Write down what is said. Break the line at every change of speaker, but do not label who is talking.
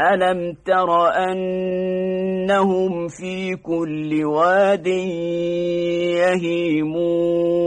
ألم تر أنهم في كل واد يهيمون